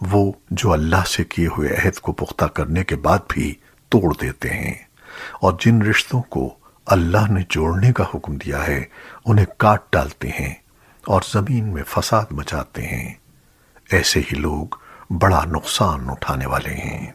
وہ جو اللہ سے کیے ہوئے عہد کو پختہ کرنے کے بعد بھی توڑ دیتے ہیں۔ اور جن رشتوں کو اللہ نے جوڑنے کا حکم دیا ہے، انہیں کاٹ ڈالتے ہیں اور زمین میں فساد مچاتے ہیں۔ ایسے ہی لوگ بڑا نقصان اٹھانے والے ہیں۔